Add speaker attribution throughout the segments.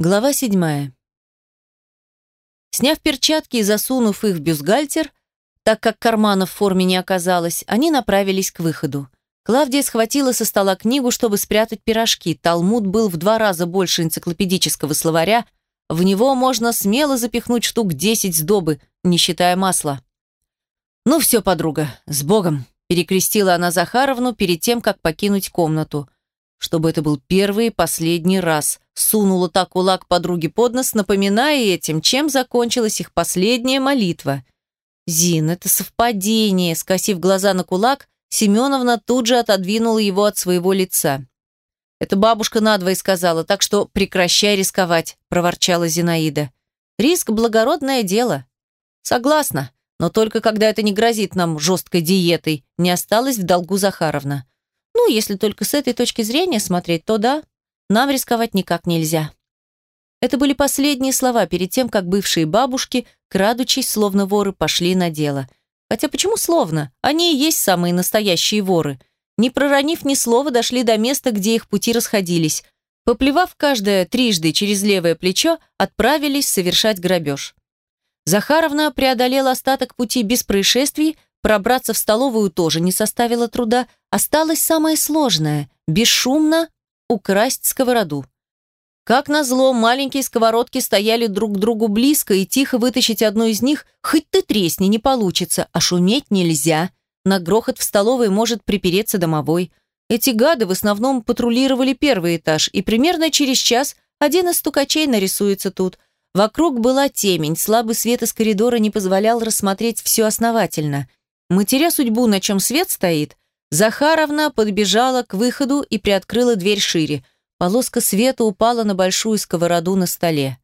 Speaker 1: Глава седьмая. Сняв перчатки и засунув их в бюстгальтер, так как кармана в форме не оказалось, они направились к выходу. Клавдия схватила со стола книгу, чтобы спрятать пирожки. Талмуд был в два раза больше энциклопедического словаря, в него можно смело запихнуть штук десять сдобы, не считая масла. «Ну все, подруга, с Богом!» – перекрестила она Захаровну перед тем, как покинуть комнату – чтобы это был первый и последний раз. Сунула так кулак подруге под нос, напоминая этим, чем закончилась их последняя молитва. «Зин, это совпадение!» Скосив глаза на кулак, Семеновна тут же отодвинула его от своего лица. «Это бабушка надвое сказала, так что прекращай рисковать», – проворчала Зинаида. «Риск – благородное дело». «Согласна, но только когда это не грозит нам жесткой диетой», – не осталась в долгу Захаровна. Ну, если только с этой точки зрения смотреть, то да, нам рисковать никак нельзя. Это были последние слова перед тем, как бывшие бабушки, крадучись, словно воры, пошли на дело. Хотя почему словно? Они и есть самые настоящие воры. Не проронив ни слова, дошли до места, где их пути расходились. Поплевав каждое трижды через левое плечо, отправились совершать грабеж. Захаровна преодолела остаток пути без происшествий, Пробраться в столовую тоже не составило труда. Осталось самое сложное – бесшумно украсть сковороду. Как назло, маленькие сковородки стояли друг к другу близко, и тихо вытащить одну из них, хоть ты тресни, не получится, а шуметь нельзя. На грохот в столовой может припереться домовой. Эти гады в основном патрулировали первый этаж, и примерно через час один из стукачей нарисуется тут. Вокруг была темень, слабый свет из коридора не позволял рассмотреть все основательно – Матеря судьбу, на чем свет стоит, Захаровна подбежала к выходу и приоткрыла дверь шире. Полоска света упала на большую сковороду на столе.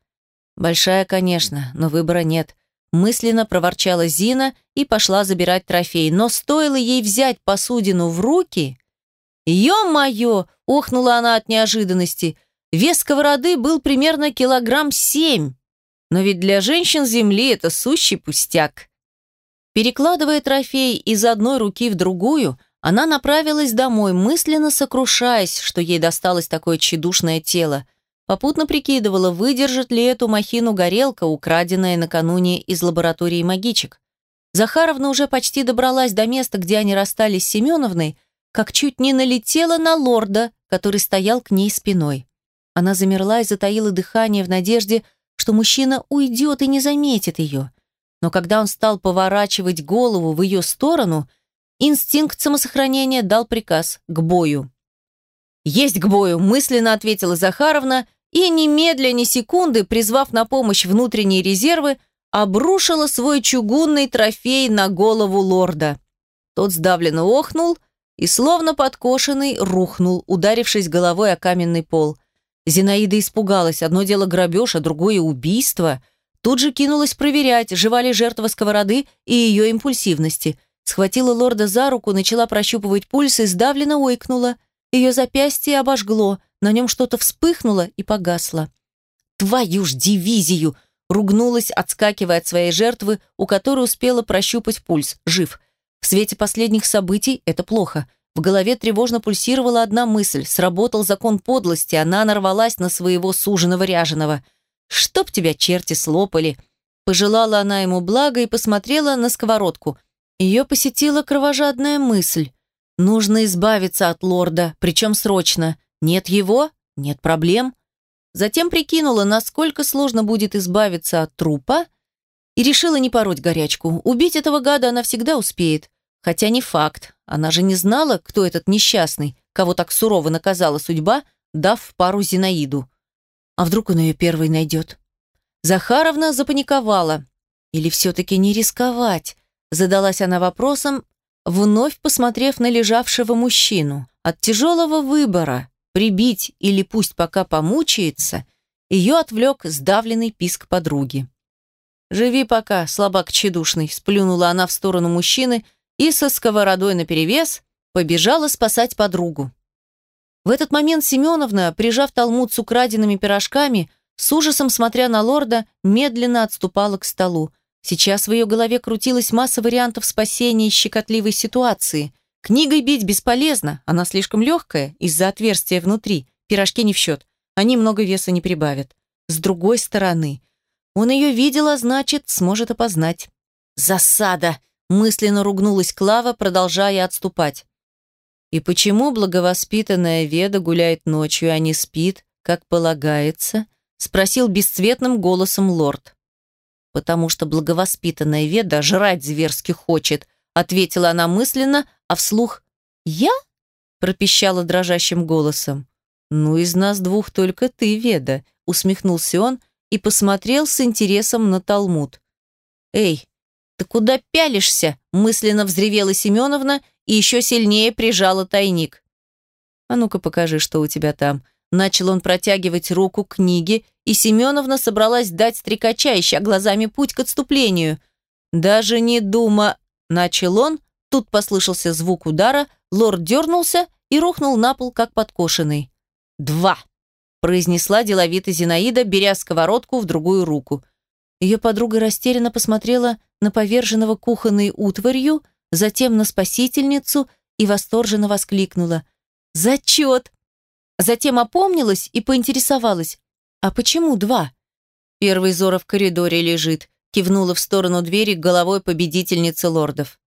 Speaker 1: Большая, конечно, но выбора нет. Мысленно проворчала Зина и пошла забирать трофей. Но стоило ей взять посудину в руки... «Ё-моё!» — охнула она от неожиданности. Вес сковороды был примерно килограмм семь. Но ведь для женщин Земли это сущий пустяк. Перекладывая трофей из одной руки в другую, она направилась домой, мысленно сокрушаясь, что ей досталось такое тщедушное тело. Попутно прикидывала, выдержит ли эту махину горелка, украденная накануне из лаборатории магичек. Захаровна уже почти добралась до места, где они расстались с Семеновной, как чуть не налетела на лорда, который стоял к ней спиной. Она замерла и затаила дыхание в надежде, что мужчина уйдет и не заметит ее но когда он стал поворачивать голову в ее сторону, инстинкт самосохранения дал приказ к бою. «Есть к бою!» – мысленно ответила Захаровна и, немедля ни секунды, призвав на помощь внутренние резервы, обрушила свой чугунный трофей на голову лорда. Тот сдавленно охнул и, словно подкошенный, рухнул, ударившись головой о каменный пол. Зинаида испугалась. Одно дело грабеж, а другое – убийство – Тут же кинулась проверять, жива ли жертва сковороды и ее импульсивности. Схватила лорда за руку, начала прощупывать пульс и сдавленно ойкнула. Ее запястье обожгло, на нем что-то вспыхнуло и погасло. «Твою ж дивизию!» ругнулась, отскакивая от своей жертвы, у которой успела прощупать пульс. Жив. В свете последних событий это плохо. В голове тревожно пульсировала одна мысль. Сработал закон подлости, она нарвалась на своего суженого ряженого – «Чтоб тебя черти слопали!» Пожелала она ему блага и посмотрела на сковородку. Ее посетила кровожадная мысль. Нужно избавиться от лорда, причем срочно. Нет его, нет проблем. Затем прикинула, насколько сложно будет избавиться от трупа, и решила не пороть горячку. Убить этого гада она всегда успеет. Хотя не факт. Она же не знала, кто этот несчастный, кого так сурово наказала судьба, дав пару Зинаиду. А вдруг он ее первый найдет? Захаровна запаниковала. Или все-таки не рисковать? Задалась она вопросом, вновь посмотрев на лежавшего мужчину. От тяжелого выбора, прибить или пусть пока помучается, ее отвлек сдавленный писк подруги. «Живи пока, слабак тщедушный», сплюнула она в сторону мужчины и со сковородой наперевес побежала спасать подругу. В этот момент Семеновна, прижав талмуд с украденными пирожками, с ужасом смотря на лорда, медленно отступала к столу. Сейчас в ее голове крутилась масса вариантов спасения из щекотливой ситуации. Книгой бить бесполезно, она слишком легкая из-за отверстия внутри. Пирожки не в счет, они много веса не прибавят. с другой стороны. Он ее видел, а значит, сможет опознать. «Засада!» – мысленно ругнулась Клава, продолжая отступать. «И почему благовоспитанная Веда гуляет ночью, а не спит, как полагается?» – спросил бесцветным голосом лорд. «Потому что благовоспитанная Веда жрать зверски хочет», – ответила она мысленно, а вслух «Я?» – пропищала дрожащим голосом. «Ну, из нас двух только ты, Веда», – усмехнулся он и посмотрел с интересом на Талмуд. «Эй, ты куда пялишься?» – мысленно взревела Семеновна и еще сильнее прижала тайник. «А ну-ка покажи, что у тебя там». Начал он протягивать руку к книге, и Семеновна собралась дать стрекача, ища глазами путь к отступлению. «Даже не дума...» – начал он, тут послышался звук удара, лорд дернулся и рухнул на пол, как подкошенный. «Два!» – произнесла деловито Зинаида, беря сковородку в другую руку. Ее подруга растерянно посмотрела на поверженного кухонной утварью, затем на спасительницу и восторженно воскликнула. «Зачет!» Затем опомнилась и поинтересовалась. «А почему два?» Первый Зора в коридоре лежит, кивнула в сторону двери головой победительницы лордов.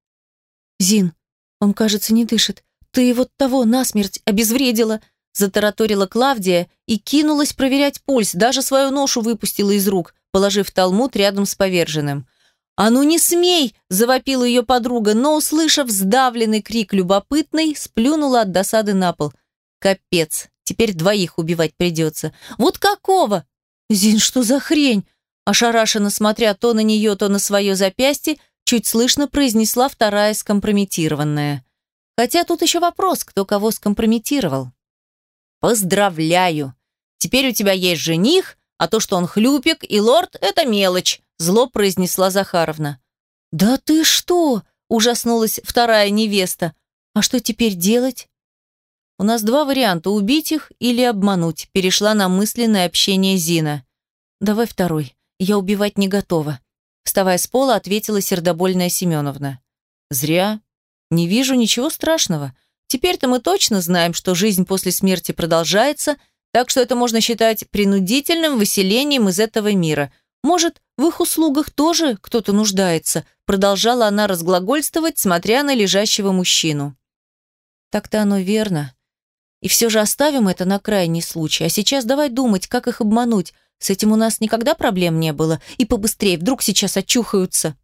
Speaker 1: «Зин, он, кажется, не дышит. Ты его того насмерть обезвредила!» Затараторила Клавдия и кинулась проверять пульс, даже свою ношу выпустила из рук, положив талмуд рядом с поверженным. «А ну не смей!» – завопила ее подруга, но, услышав сдавленный крик любопытный, сплюнула от досады на пол. «Капец, теперь двоих убивать придется. Вот какого?» «Зин, что за хрень?» Ошарашенно смотря то на нее, то на свое запястье, чуть слышно произнесла вторая скомпрометированная. Хотя тут еще вопрос, кто кого скомпрометировал. «Поздравляю! Теперь у тебя есть жених, а то, что он хлюпик и лорд, это мелочь», зло произнесла Захаровна. «Да ты что?» – ужаснулась вторая невеста. «А что теперь делать?» «У нас два варианта – убить их или обмануть», – перешла на мысленное общение Зина. «Давай второй. Я убивать не готова», – вставая с пола, ответила сердобольная Семеновна. «Зря. Не вижу ничего страшного. Теперь-то мы точно знаем, что жизнь после смерти продолжается, так что это можно считать принудительным выселением из этого мира. Может, в их услугах тоже кто-то нуждается, продолжала она разглагольствовать, смотря на лежащего мужчину. Так-то оно верно. И все же оставим это на крайний случай. А сейчас давай думать, как их обмануть. С этим у нас никогда проблем не было. И побыстрее, вдруг сейчас очухаются.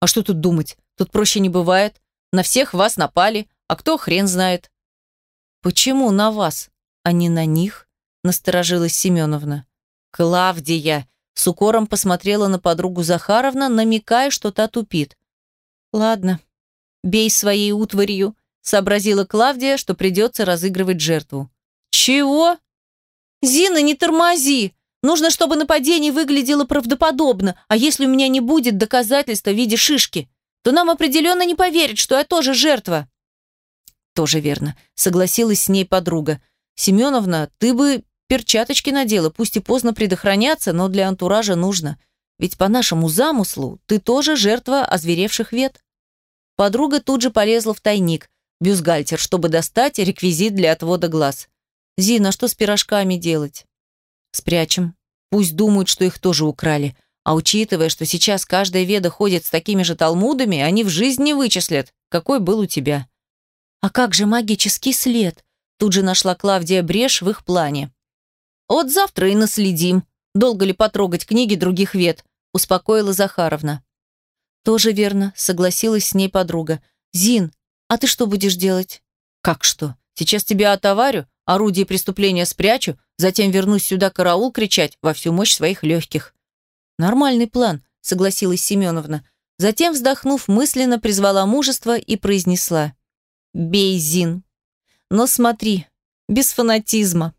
Speaker 1: А что тут думать? Тут проще не бывает. На всех вас напали, а кто хрен знает. Почему на вас, а не на них? Насторожилась Семеновна. Клавдия! С укором посмотрела на подругу Захаровна, намекая, что та тупит. Ладно, бей своей утварью, сообразила Клавдия, что придется разыгрывать жертву. Чего? Зина, не тормози! Нужно, чтобы нападение выглядело правдоподобно, а если у меня не будет доказательства в виде шишки, то нам определенно не поверят, что я тоже жертва. Тоже верно, согласилась с ней подруга. Семеновна, ты бы перчаточки надела, пусть и поздно предохраняться, но для антуража нужно. Ведь по нашему замыслу ты тоже жертва озверевших вет. Подруга тут же полезла в тайник, бюстгальтер, чтобы достать реквизит для отвода глаз. «Зина, что с пирожками делать?» «Спрячем. Пусть думают, что их тоже украли. А учитывая, что сейчас каждая веда ходит с такими же талмудами, они в жизни вычислят, какой был у тебя». «А как же магический след?» Тут же нашла Клавдия брешь в их плане. «От завтра и наследим. Долго ли потрогать книги других вет?» успокоила Захаровна. «Тоже верно», согласилась с ней подруга. «Зин, а ты что будешь делать?» «Как что? Сейчас тебя отоварю, орудие преступления спрячу, затем вернусь сюда караул кричать во всю мощь своих легких». «Нормальный план», согласилась Семеновна. Затем, вздохнув, мысленно призвала мужество и произнесла. Бей, Зин. Но смотри, без фанатизма.